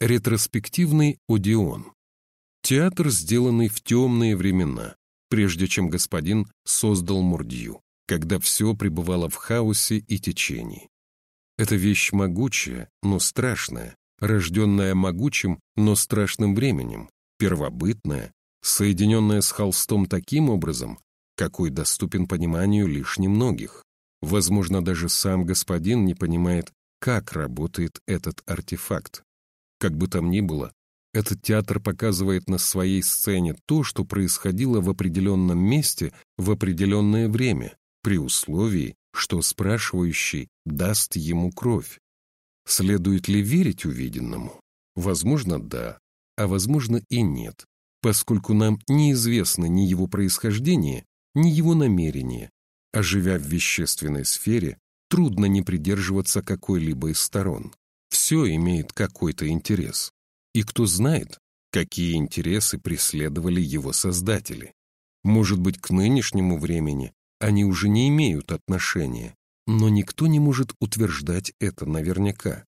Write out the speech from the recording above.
Ретроспективный Одион. Театр, сделанный в темные времена, прежде чем господин создал Мурдью, когда все пребывало в хаосе и течении. Это вещь могучая, но страшная, рожденная могучим, но страшным временем, первобытная, соединенная с холстом таким образом, какой доступен пониманию лишь немногих. Возможно, даже сам господин не понимает, как работает этот артефакт. Как бы там ни было, этот театр показывает на своей сцене то, что происходило в определенном месте в определенное время, при условии, что спрашивающий даст ему кровь. Следует ли верить увиденному? Возможно, да, а возможно и нет, поскольку нам неизвестно ни его происхождение, ни его намерение, а живя в вещественной сфере, трудно не придерживаться какой-либо из сторон. Все имеет какой-то интерес. И кто знает, какие интересы преследовали его создатели. Может быть, к нынешнему времени они уже не имеют отношения, но никто не может утверждать это наверняка.